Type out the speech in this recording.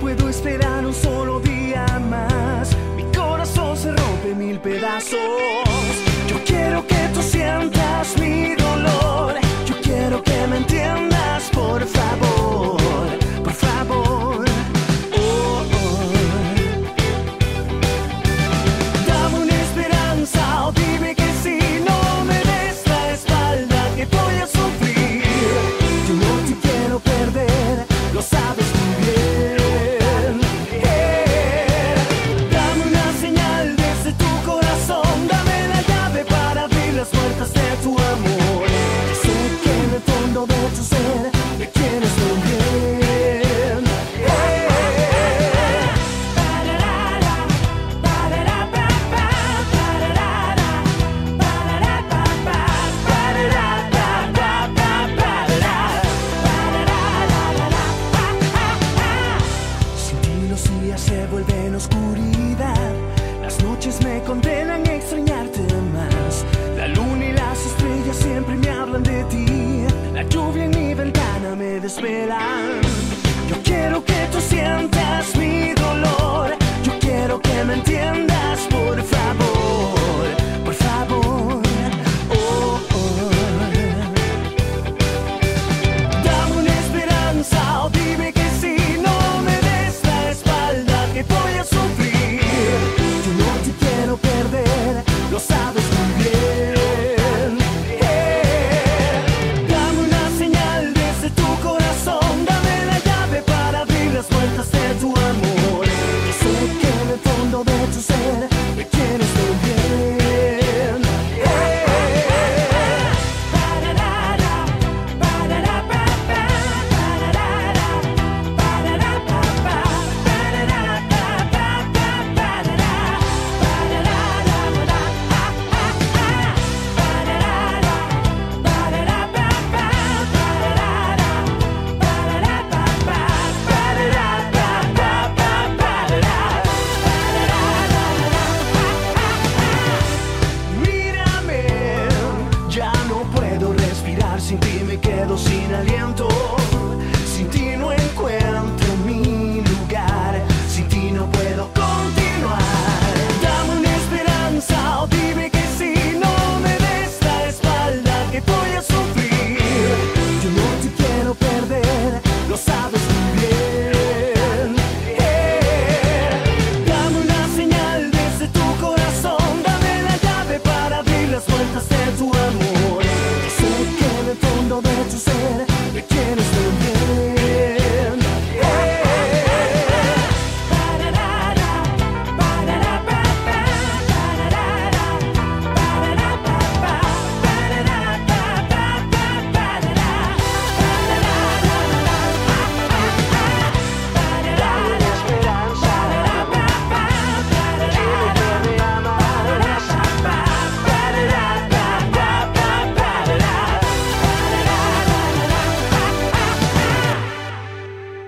puedo esperar un solo día más. Mi corazón se rompe mil pedazos. me. Yo quiero que tú sientas mi dolor. Yo quiero que me entiendas por sin ti me quedo sin aliento.